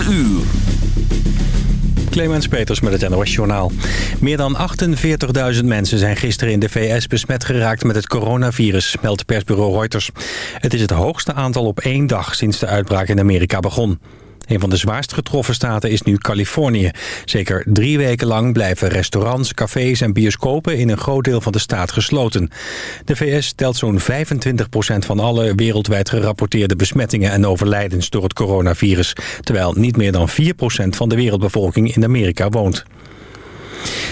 4 uur. Clemens Peters met het NOS Journaal. Meer dan 48.000 mensen zijn gisteren in de VS besmet geraakt met het coronavirus, meldt persbureau Reuters. Het is het hoogste aantal op één dag sinds de uitbraak in Amerika begon. Een van de zwaarst getroffen staten is nu Californië. Zeker drie weken lang blijven restaurants, cafés en bioscopen in een groot deel van de staat gesloten. De VS telt zo'n 25% van alle wereldwijd gerapporteerde besmettingen en overlijdens door het coronavirus. Terwijl niet meer dan 4% van de wereldbevolking in Amerika woont.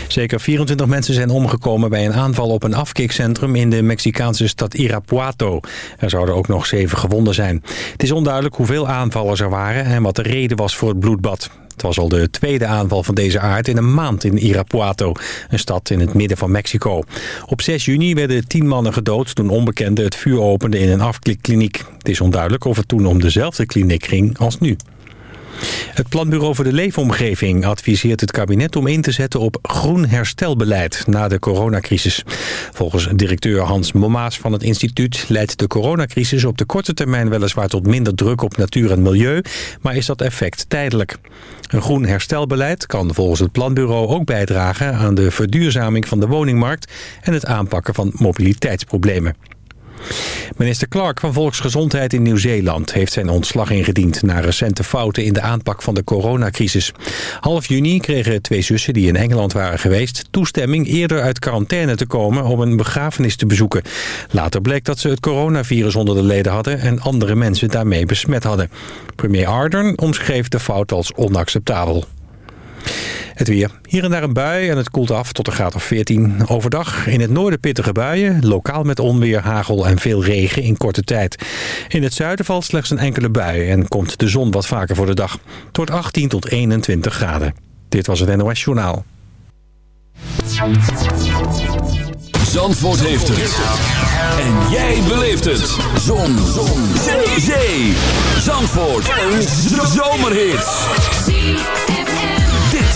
Zeker 24 mensen zijn omgekomen bij een aanval op een afkikcentrum in de Mexicaanse stad Irapuato. Er zouden ook nog zeven gewonden zijn. Het is onduidelijk hoeveel aanvallers er waren en wat de reden was voor het bloedbad. Het was al de tweede aanval van deze aard in een maand in Irapuato, een stad in het midden van Mexico. Op 6 juni werden tien mannen gedood toen onbekenden het vuur openden in een afklikkliniek. Het is onduidelijk of het toen om dezelfde kliniek ging als nu. Het Planbureau voor de Leefomgeving adviseert het kabinet om in te zetten op groen herstelbeleid na de coronacrisis. Volgens directeur Hans Momaas van het instituut leidt de coronacrisis op de korte termijn weliswaar tot minder druk op natuur en milieu, maar is dat effect tijdelijk. Een groen herstelbeleid kan volgens het planbureau ook bijdragen aan de verduurzaming van de woningmarkt en het aanpakken van mobiliteitsproblemen. Minister Clark van Volksgezondheid in Nieuw-Zeeland heeft zijn ontslag ingediend... na recente fouten in de aanpak van de coronacrisis. Half juni kregen twee zussen die in Engeland waren geweest... toestemming eerder uit quarantaine te komen om een begrafenis te bezoeken. Later bleek dat ze het coronavirus onder de leden hadden... en andere mensen daarmee besmet hadden. Premier Ardern omschreef de fout als onacceptabel. Het weer. Hier en daar een bui en het koelt af tot een graad of 14. Overdag in het noorden pittige buien. Lokaal met onweer, hagel en veel regen in korte tijd. In het zuiden valt slechts een enkele bui en komt de zon wat vaker voor de dag. Tot 18 tot 21 graden. Dit was het NOS Journaal. Zandvoort heeft het. En jij beleeft het. Zon. zon. Zee. Zee. Zandvoort. Een zomerhit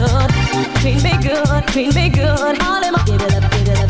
good, treat me good, treat me good. All in my give it up, give it up.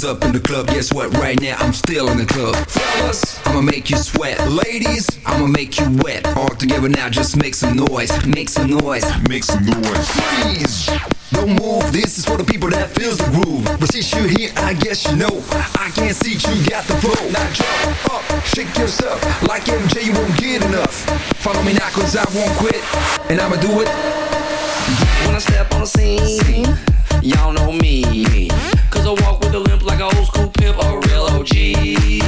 Was up in the club? Guess what? Right now I'm still in the club. Fellas, I'ma make you sweat. Ladies, I'ma make you wet. All together now, just make some noise. Make some noise. Make some noise. Freeze. Don't move, this is for the people that feels the groove But since you're here, I guess you know I can't see you got the flow Now jump up, shake yourself Like MJ, you won't get enough Follow me now, cause I won't quit And I'ma do it when I step on the scene, y'all know me. Cause I walk with a limp like an old school pimp, a real OG.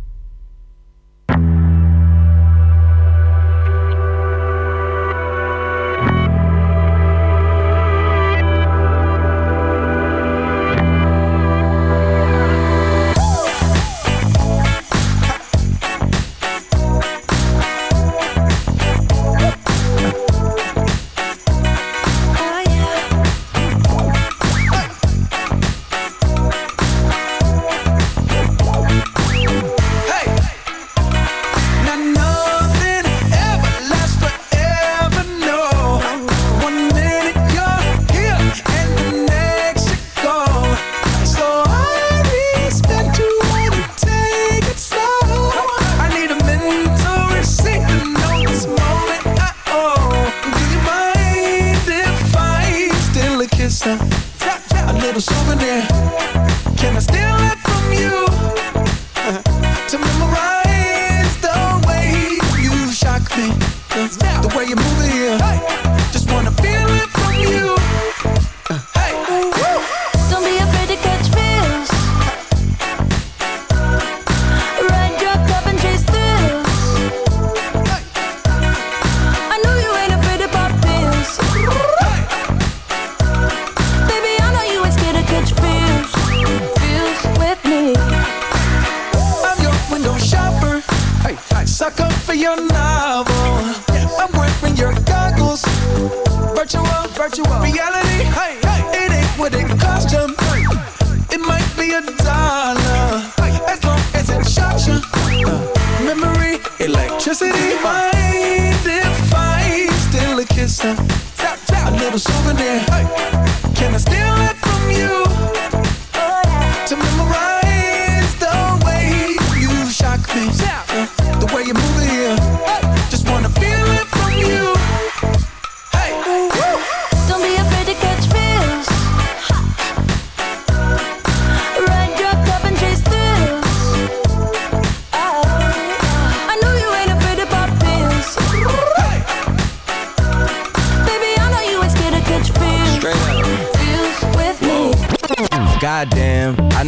kiss her. A little souvenir. Can I steal it from you?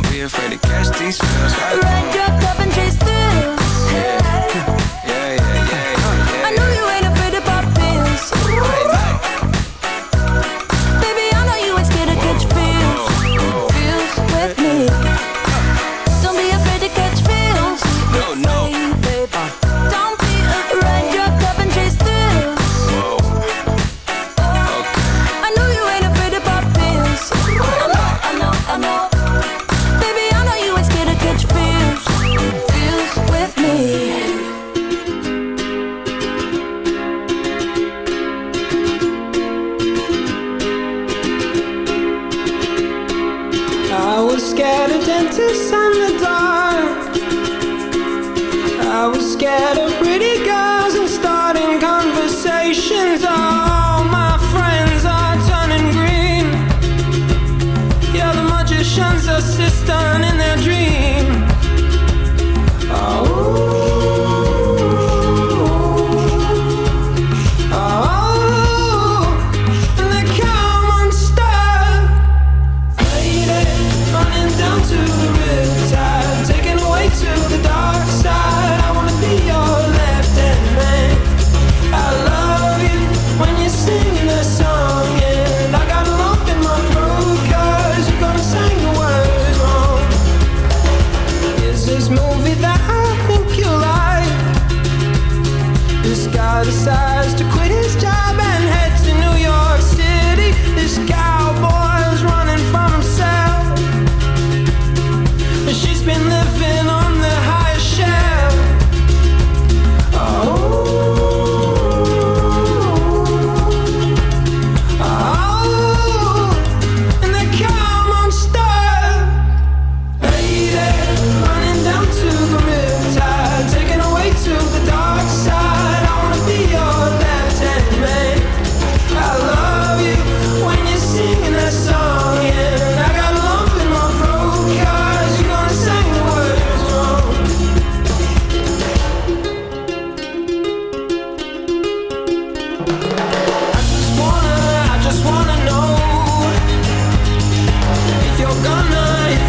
Don't be afraid to catch these feels. And chase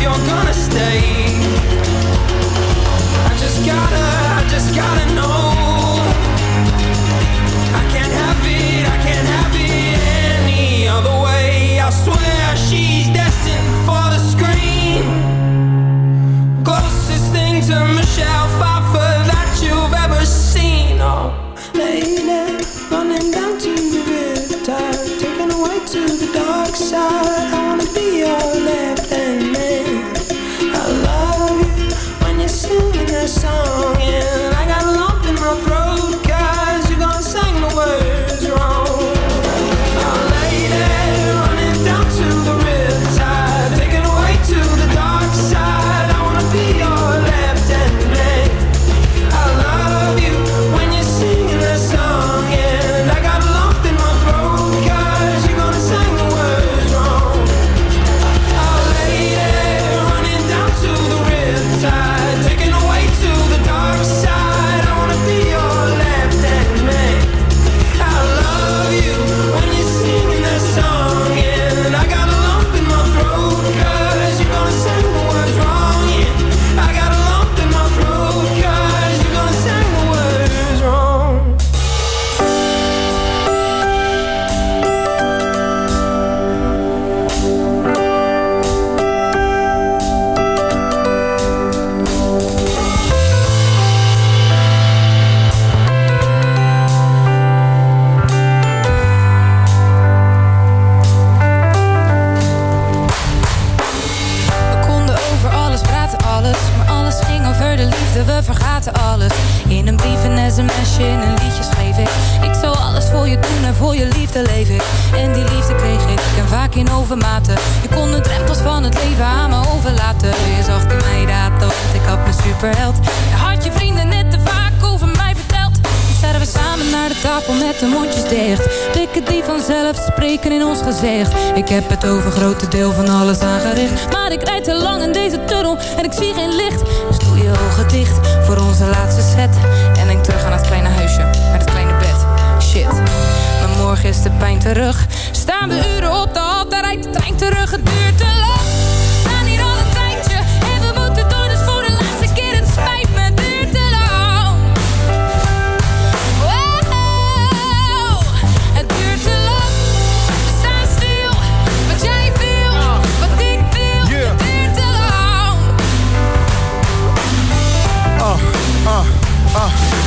you're gonna stay. I just gotta, I just gotta know. I can't have it, I can't have it any other way. I swear she's destined for the screen. Closest thing to Michelle een sms'je, in een liedje schreef ik. Ik zou alles voor je doen en voor je liefde leef ik. En die liefde kreeg ik, en vaak in overmaten. Je kon de drempels van het leven aan me overlaten. Je zag mij dat, want ik had mijn superheld. Je had je vrienden net te vaak over mij verteld. Nu staan we samen naar de tafel met de mondjes dicht. Blikken die vanzelf spreken in ons gezicht. Ik heb het over grote deel van alles aangericht. Maar ik rijd te lang in deze tunnel en ik zie geen licht. Dus doe je ogen dicht voor onze laatste set. En denk terug aan het kleine huisje met het kleine bed. Shit, maar morgen is de pijn terug. Staan we uren op de hal, daar rijdt de trein terug. Het duurt te lang. We staan hier al een tijdje en we moeten door. Dus voor de laatste keer, het spijt me, het duurt te lang. Wow, het duurt te lang. We staan stil, wat jij wil, wat ik wil. Het duurt te lang. Ah, ah, ah.